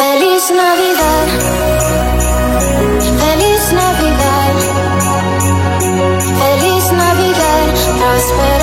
I wanna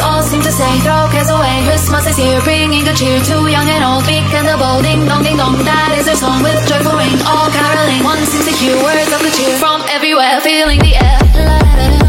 all seem to say Throw cares away, Christmas is here Bringing a cheer to young and old. Big and the bold, ding dong ding dong. That is their song with joyful ring. All caroling, one seems to hear words of the cheer. From everywhere, feeling the air. La, da, da.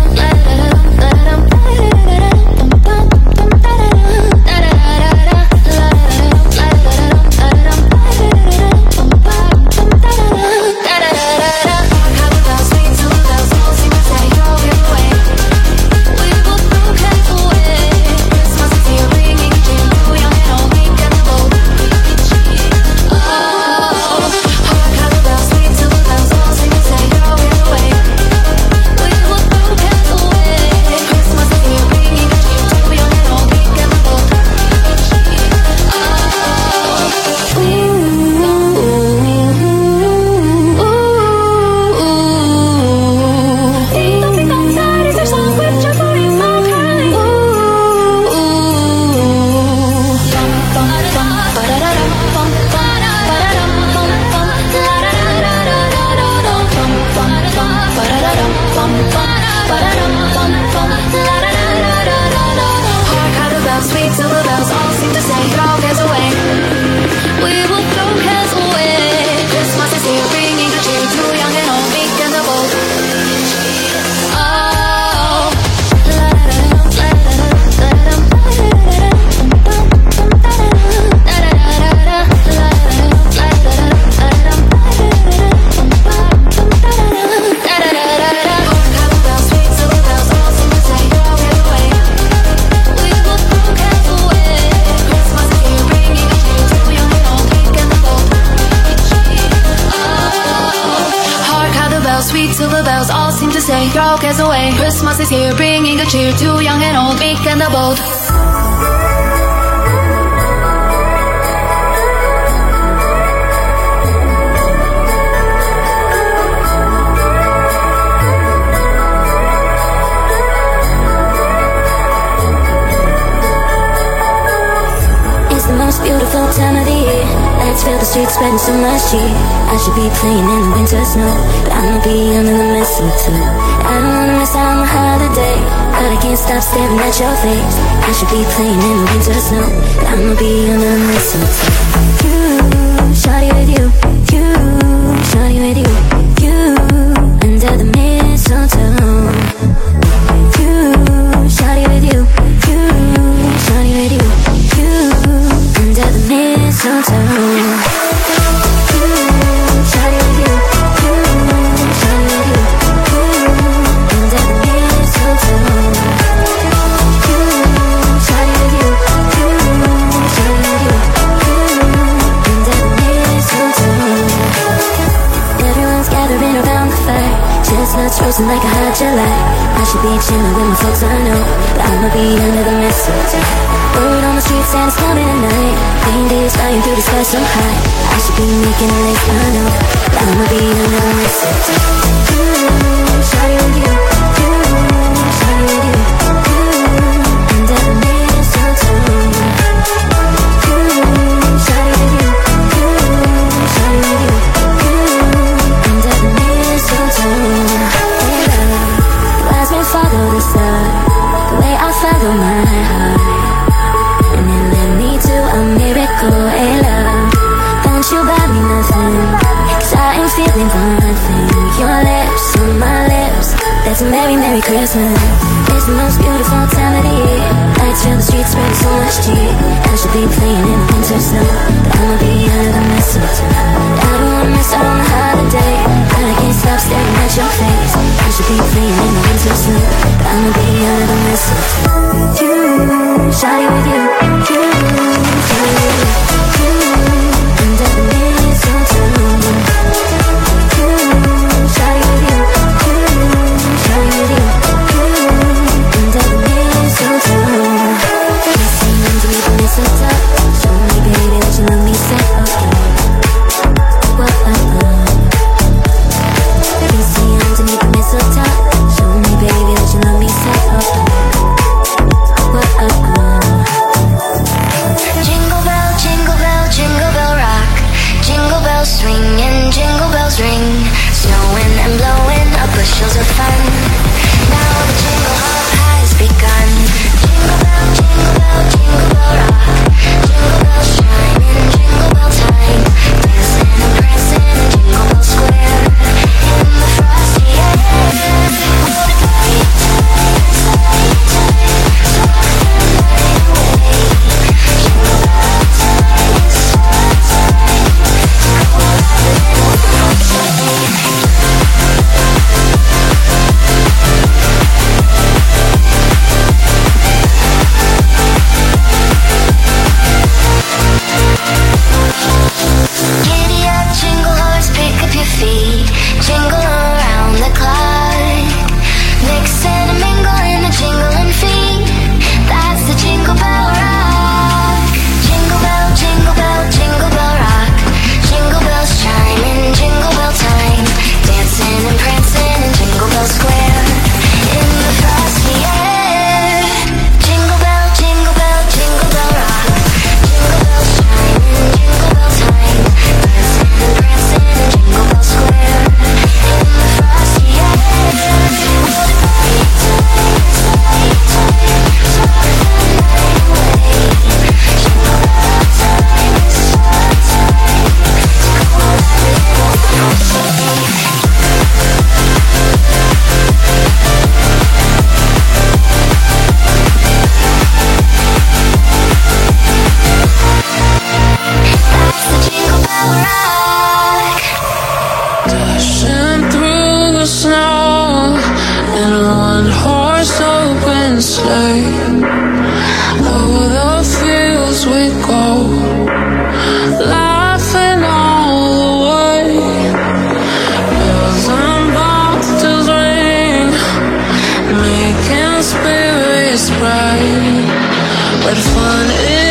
Spirits bright. What fun it is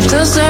Your laughter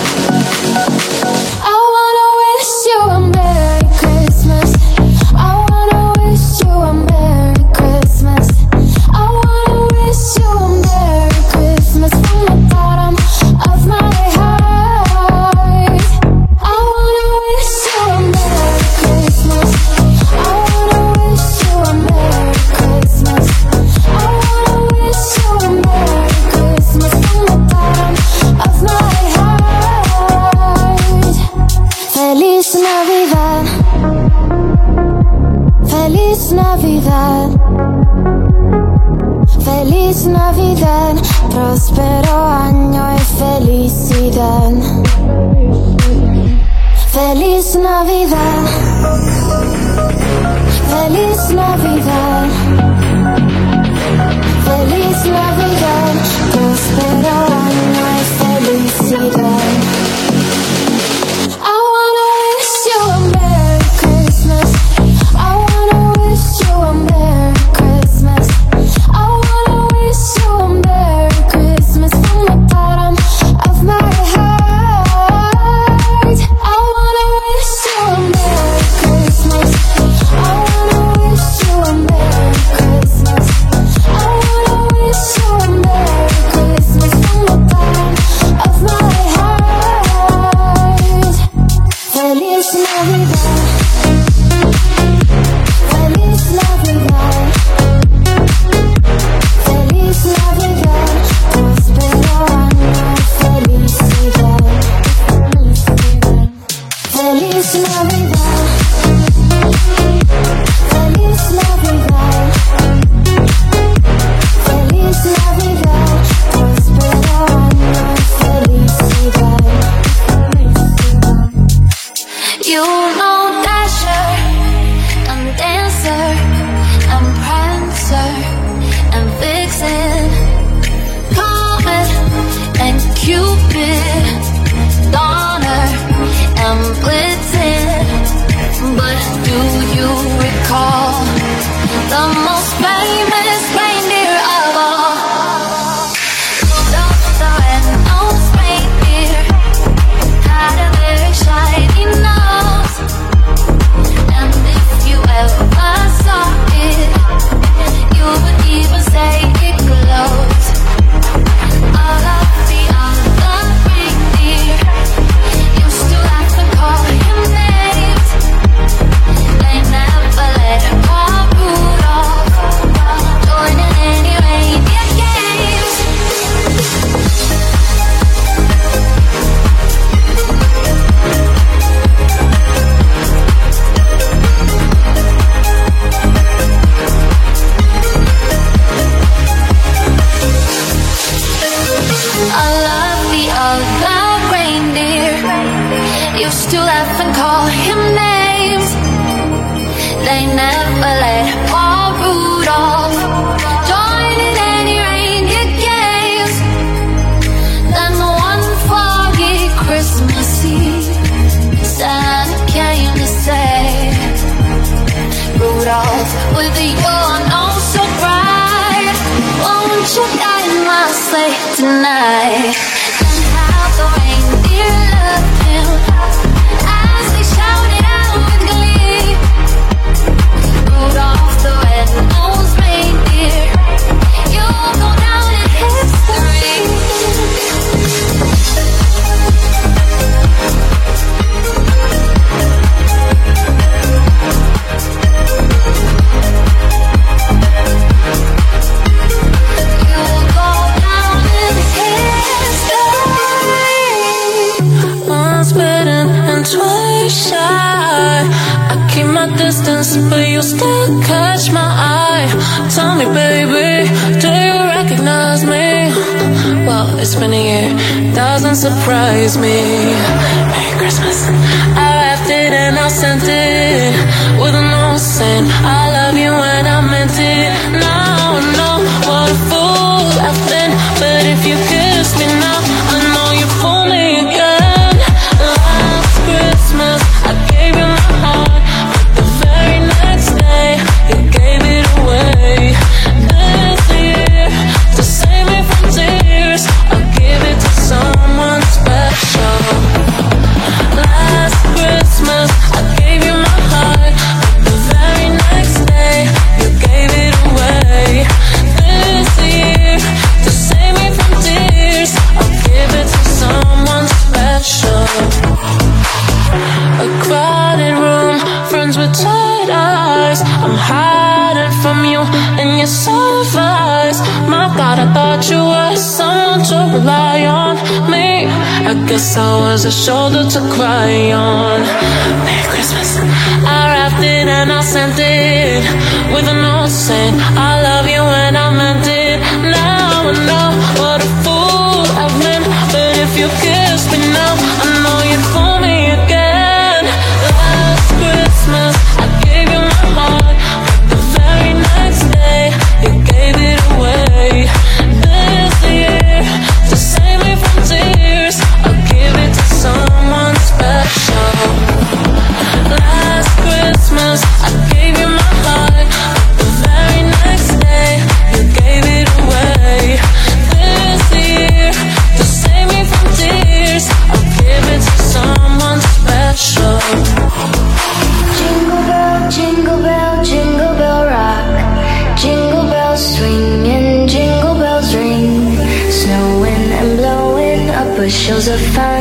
Up bushels of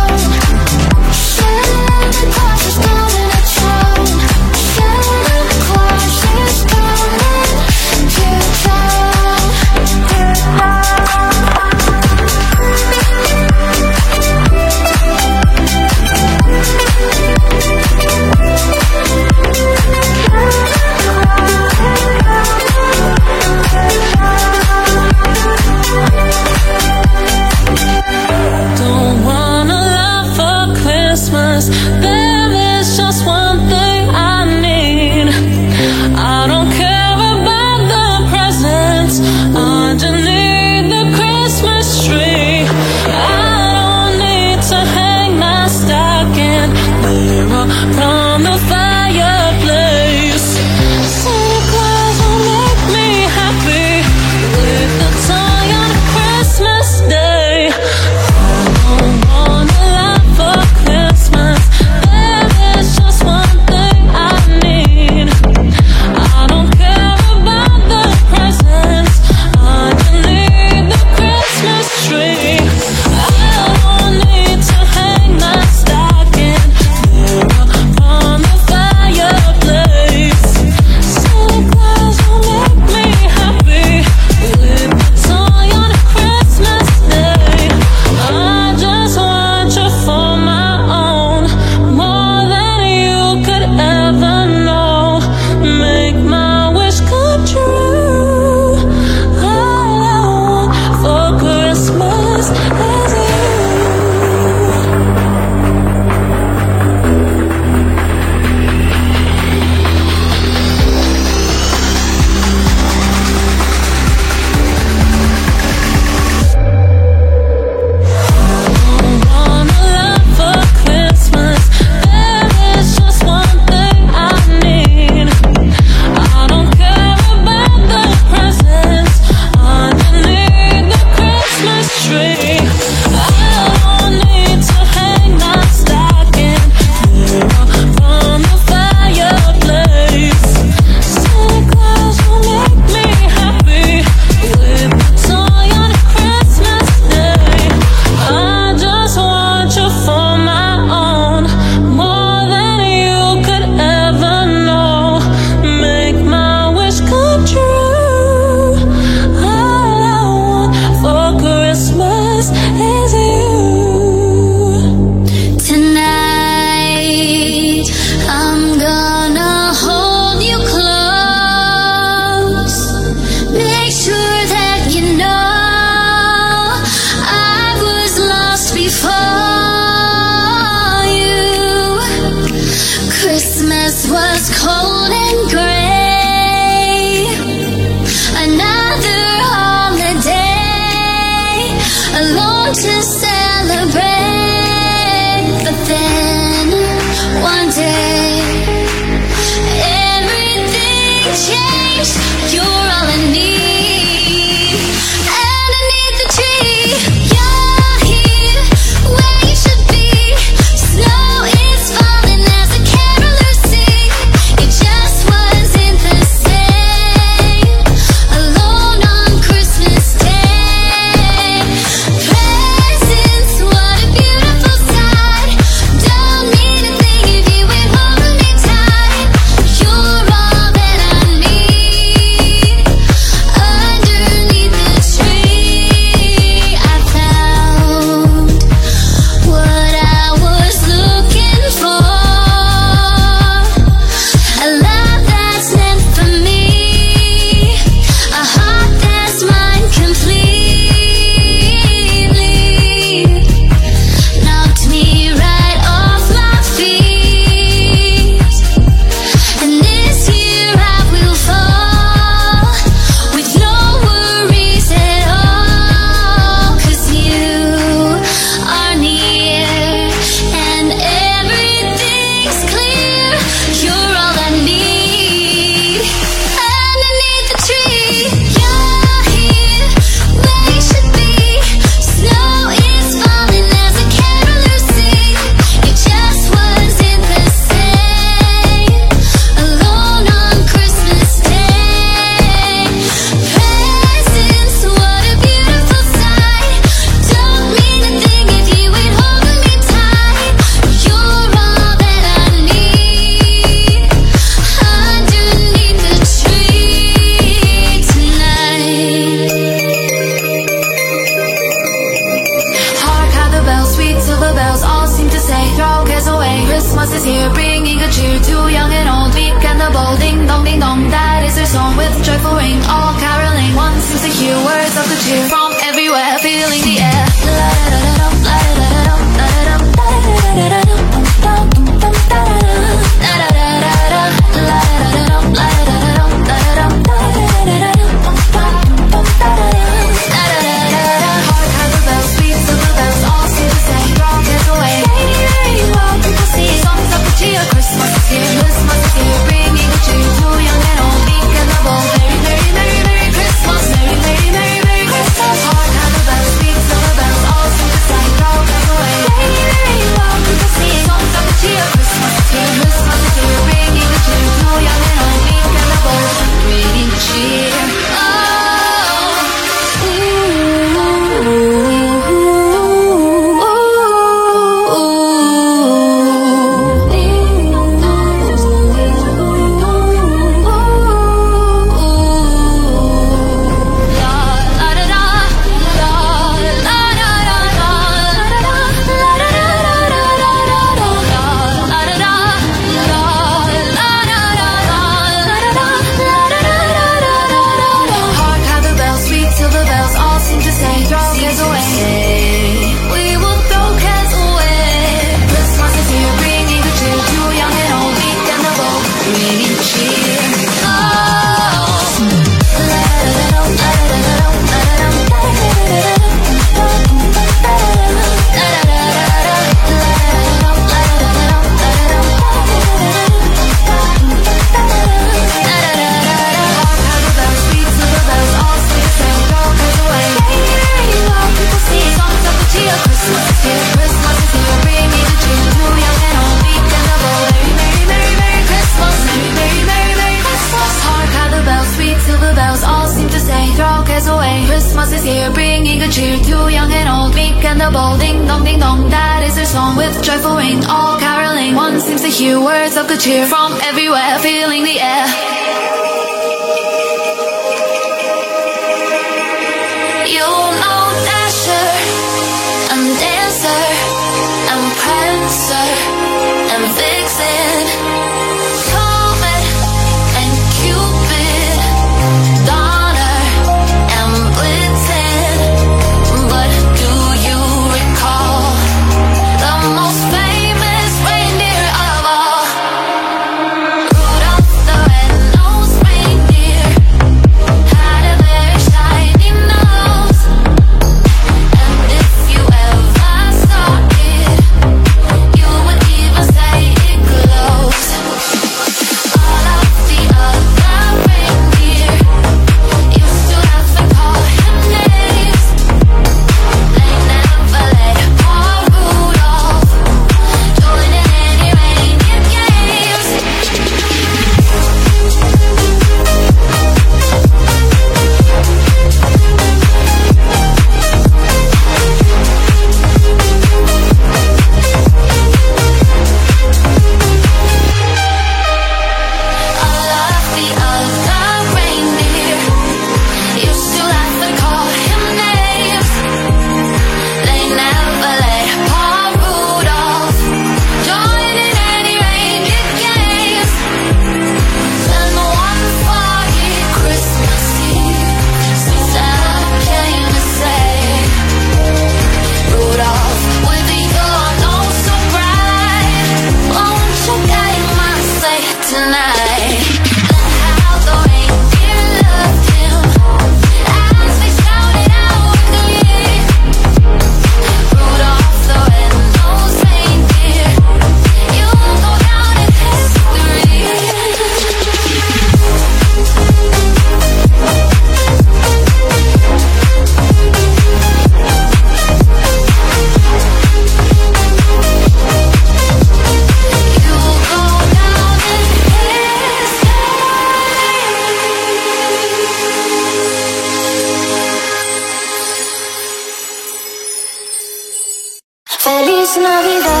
es Navidad.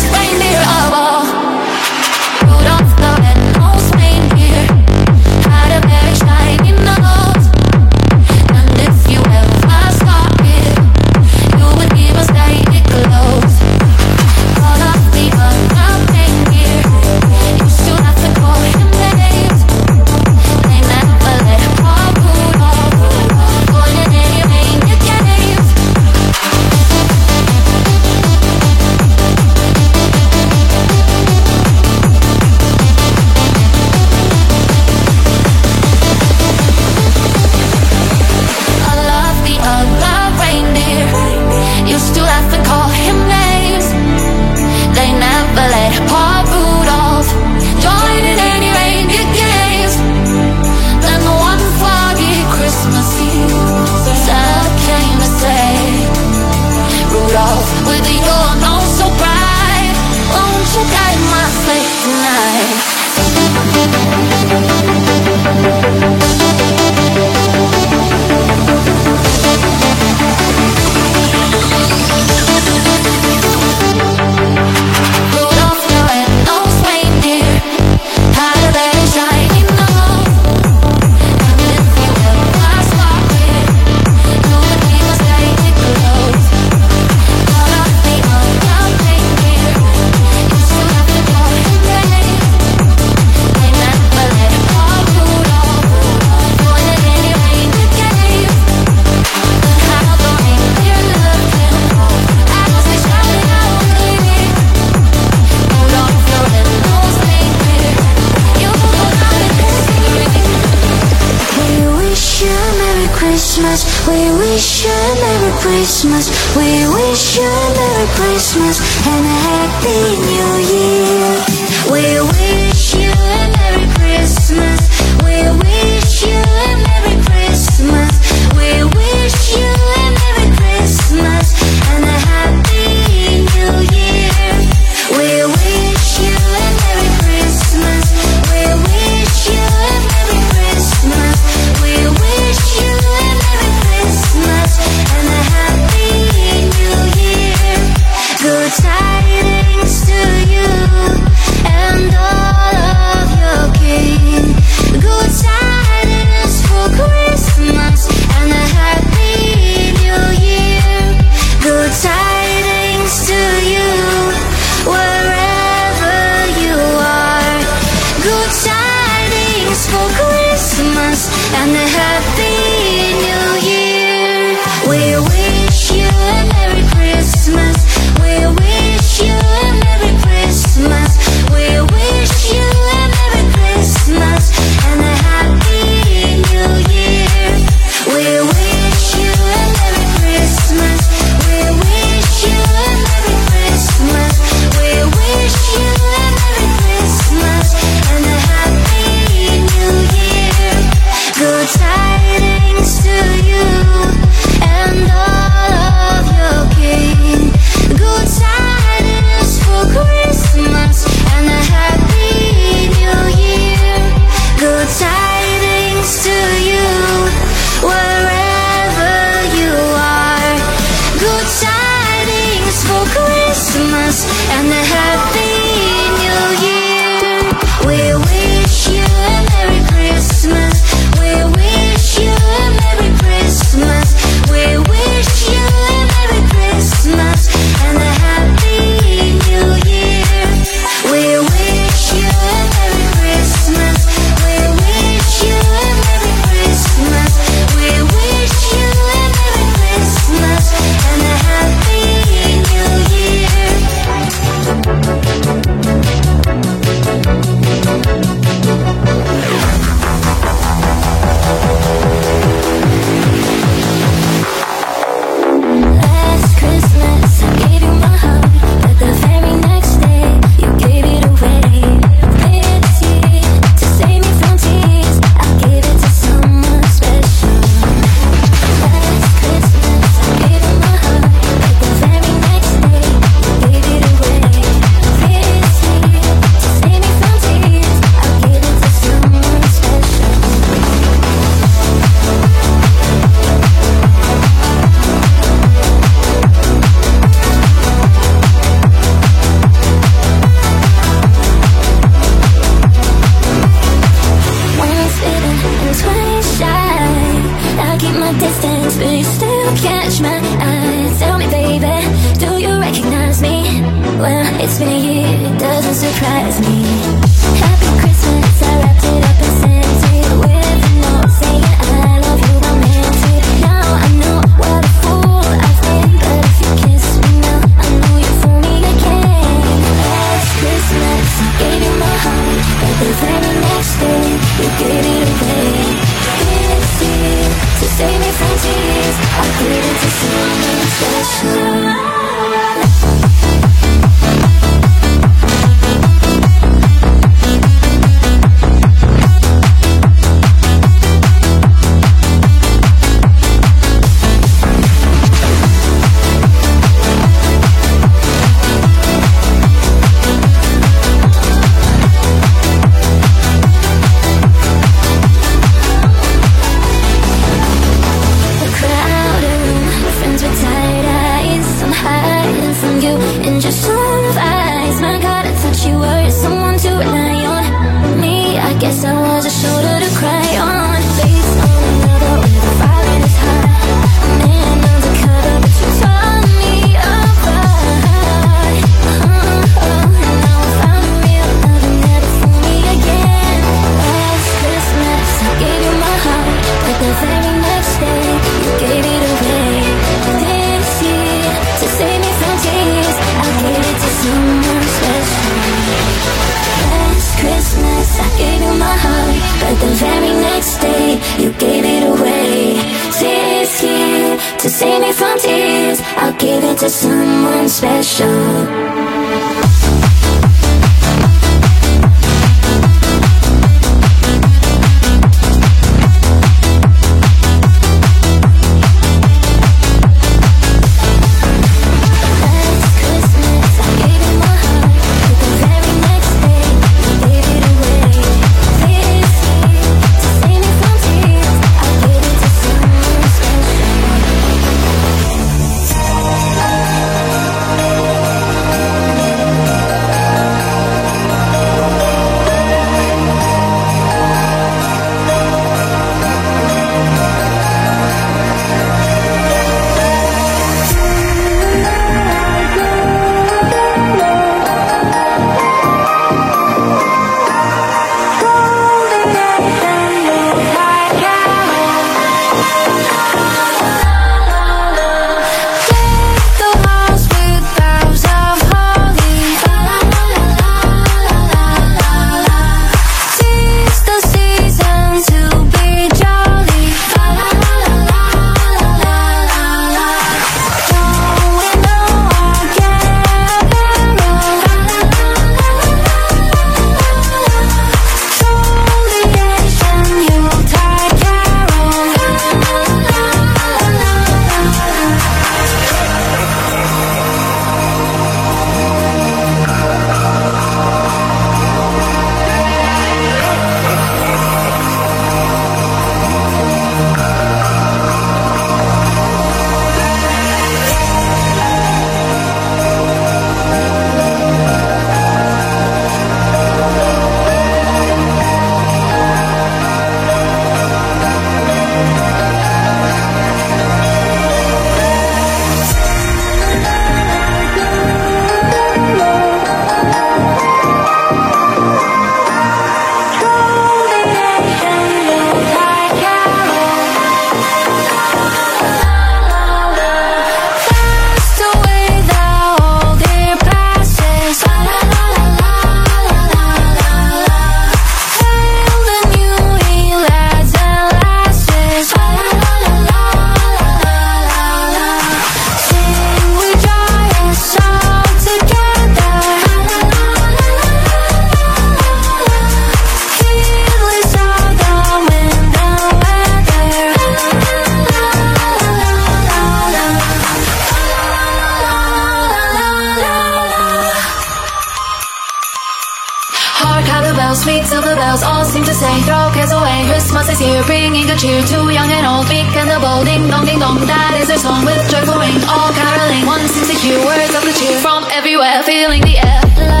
Silver bells all seem to say, throw cares away. Christmas is here, bringing good cheer to young and old. Big and the bold, ding dong, ding dong. That is their song with joyful ring, all caroling. One seems to hear words of the cheer from everywhere, feeling the air.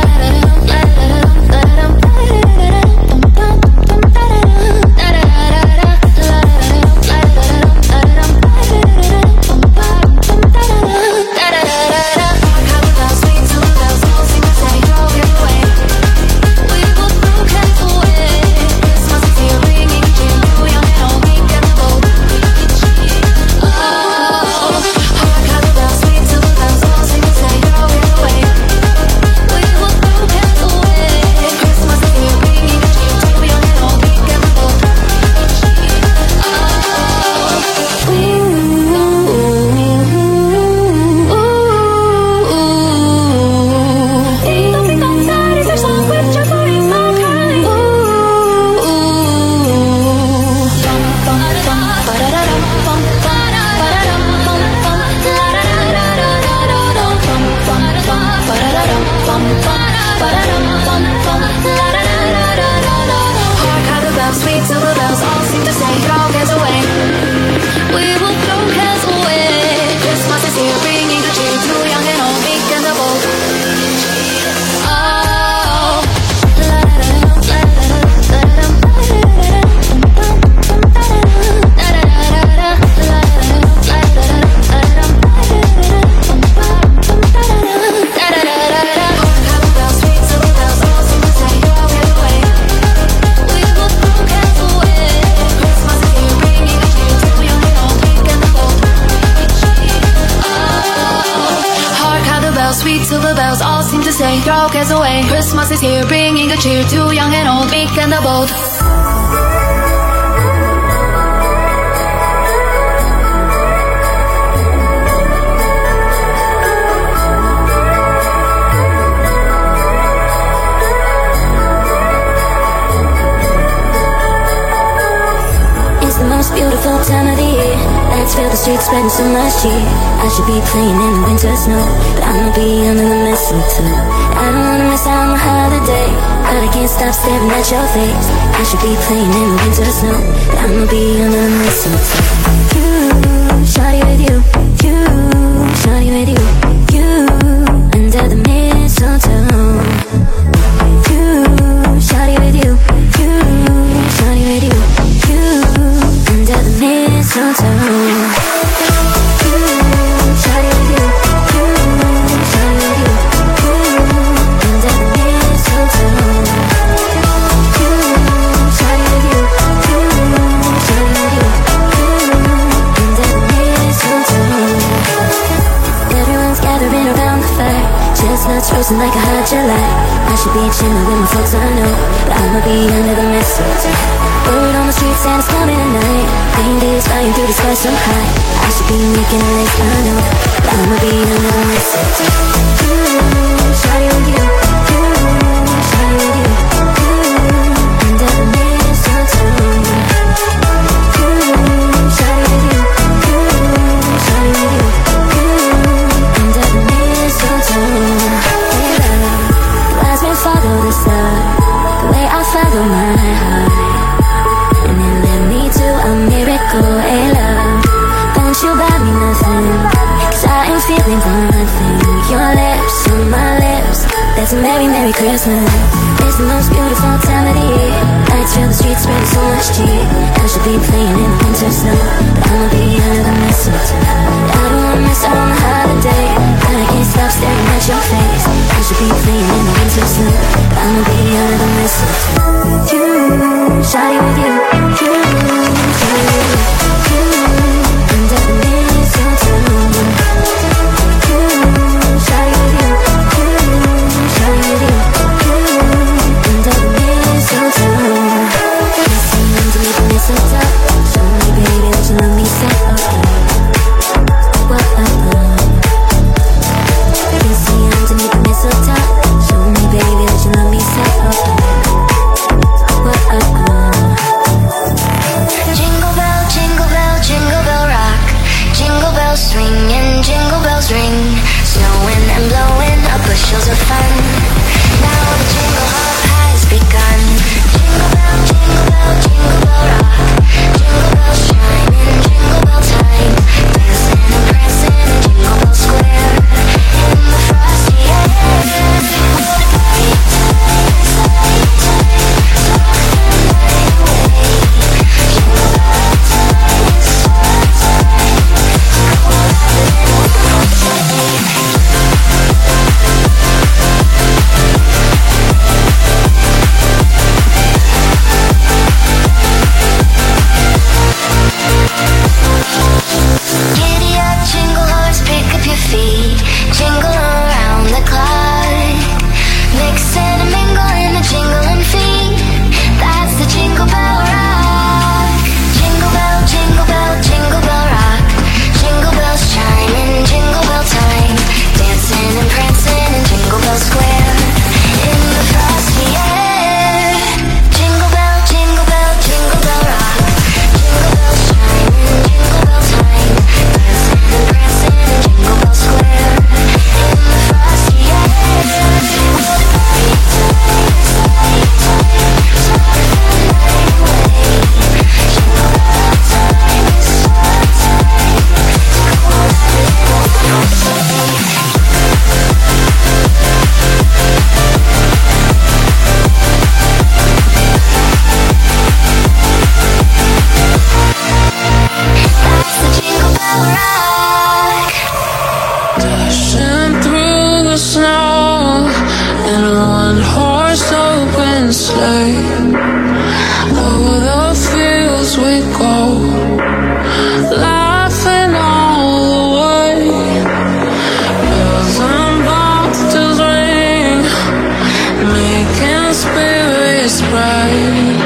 Bright.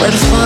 What fun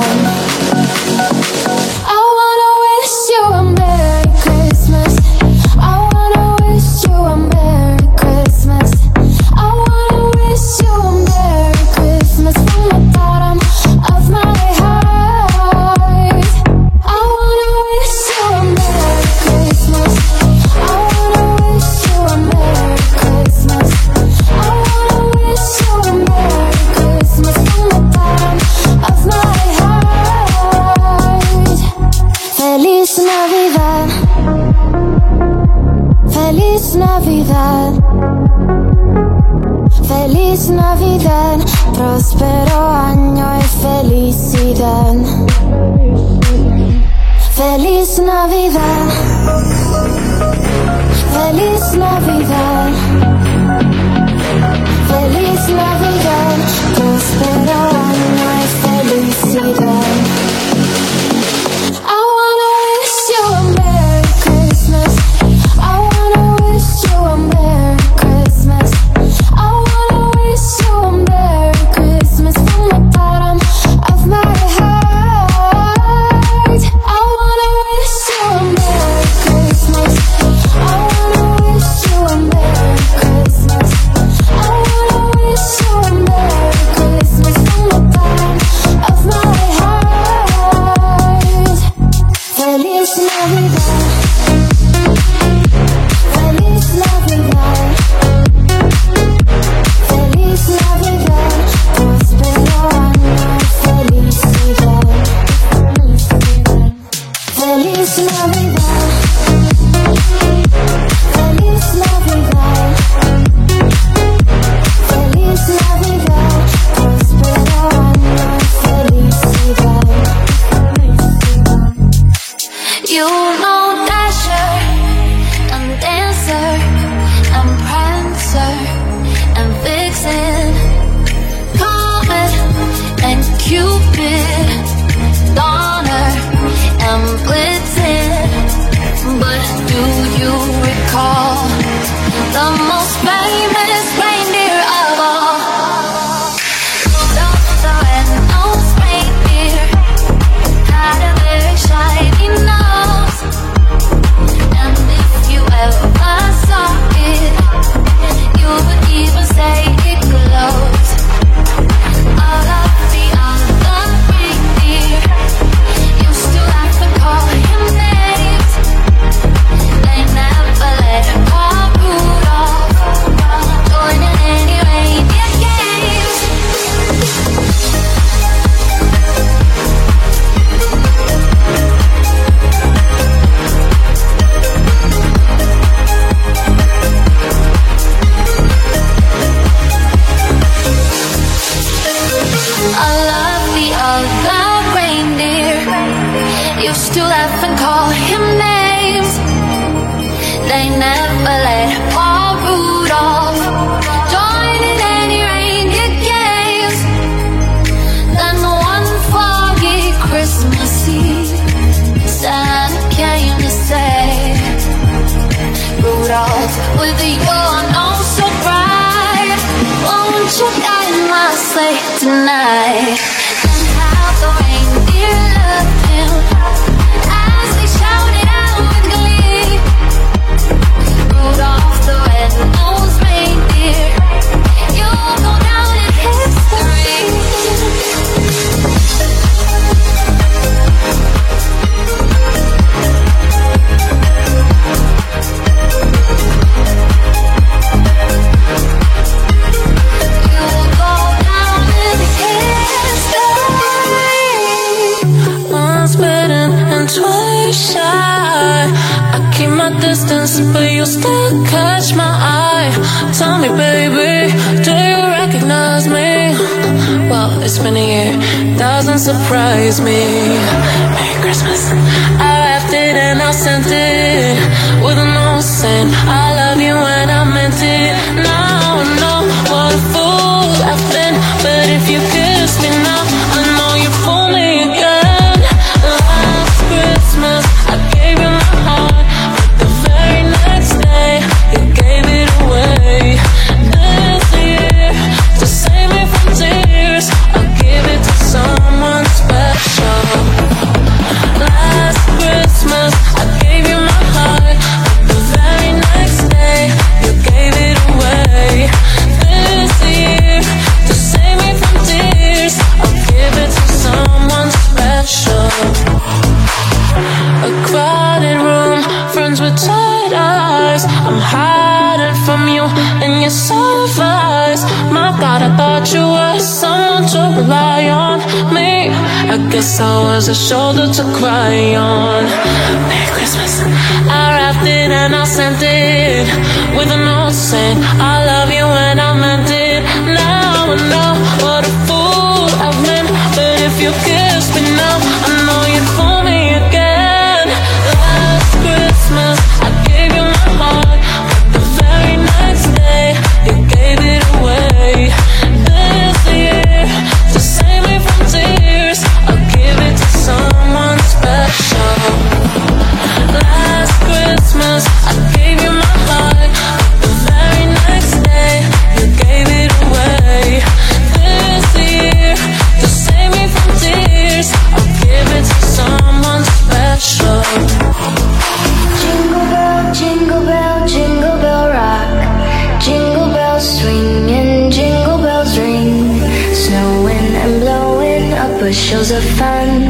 thrills of fun.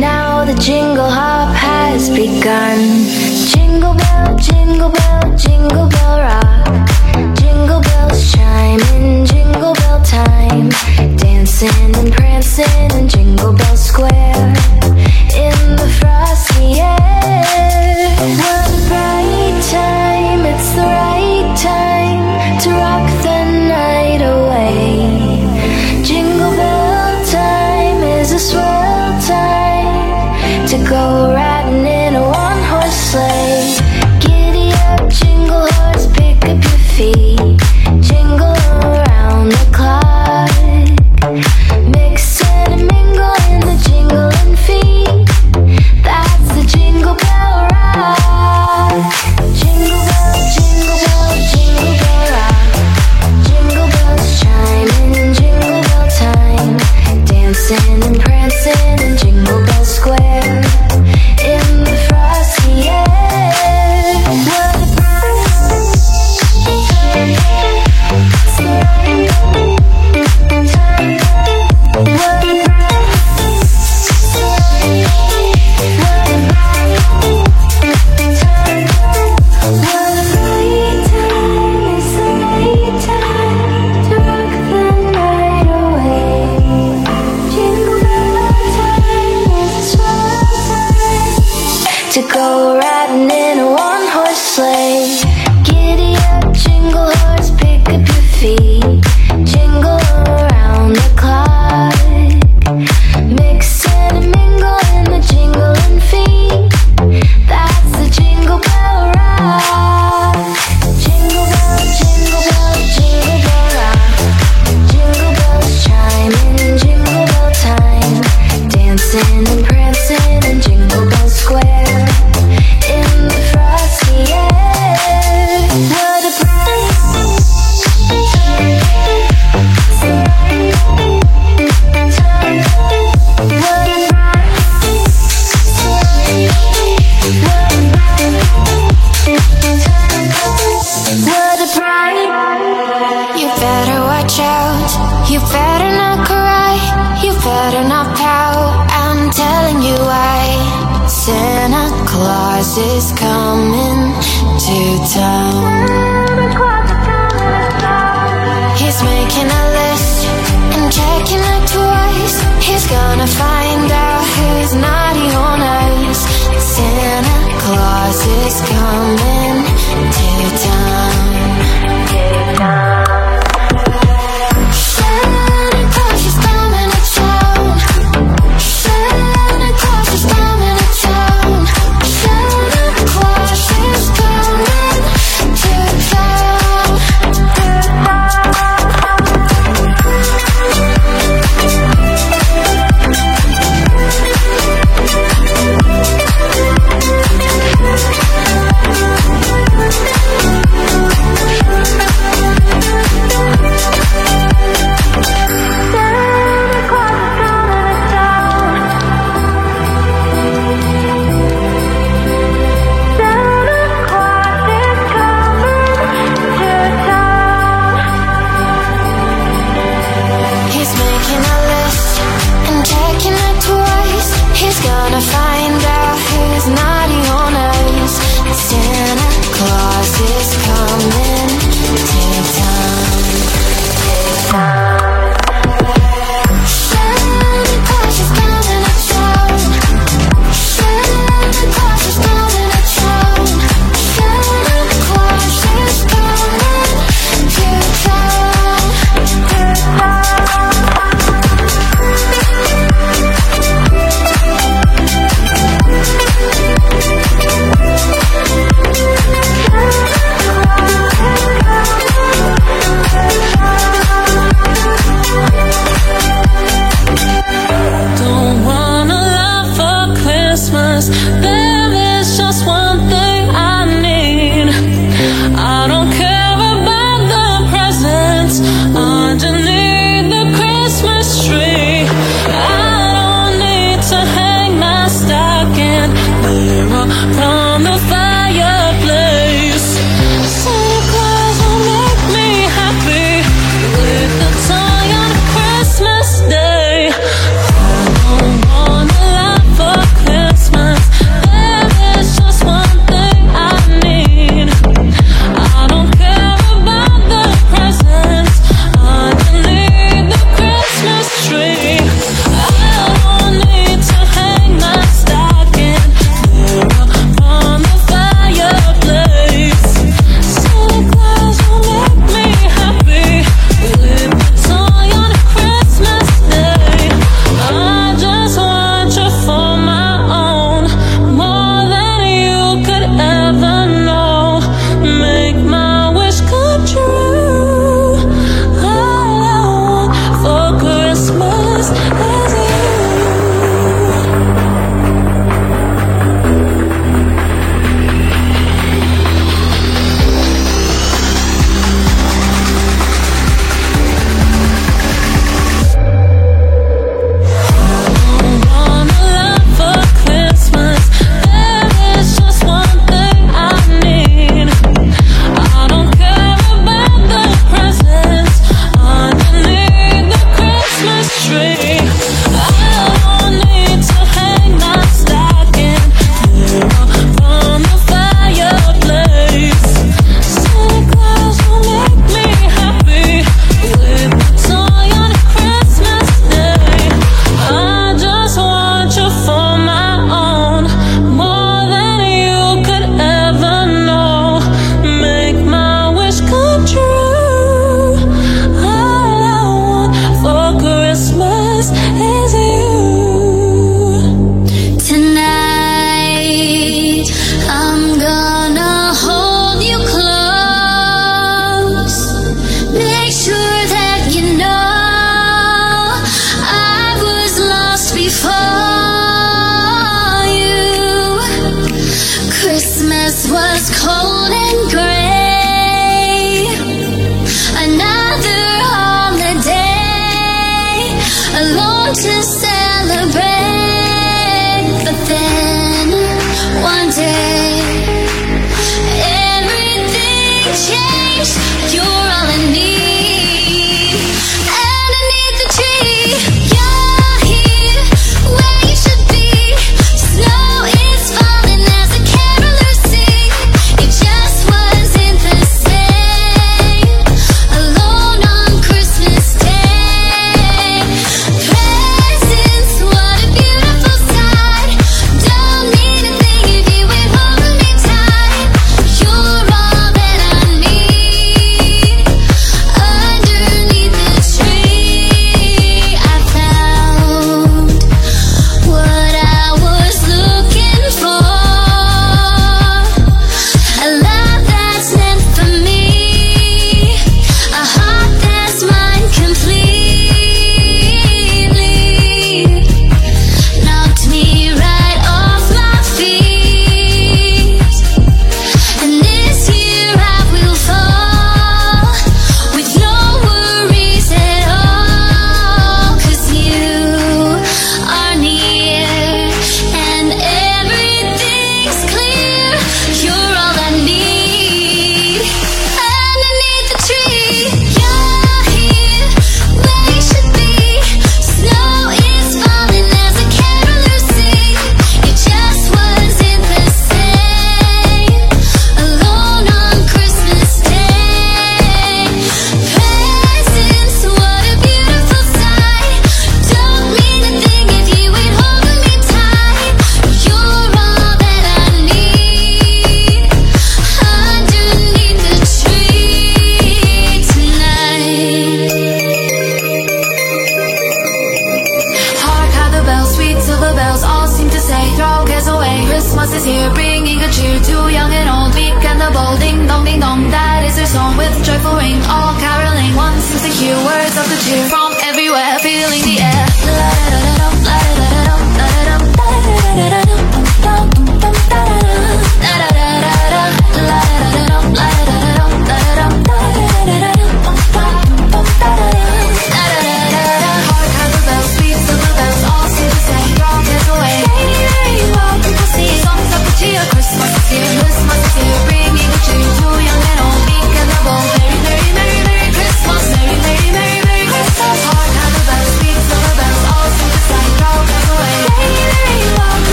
Now the jingle hop has begun. Jingle bell, jingle bell, jingle bell rock. Jingle bells chime in jingle bell time. Dancing and prancing and jingle.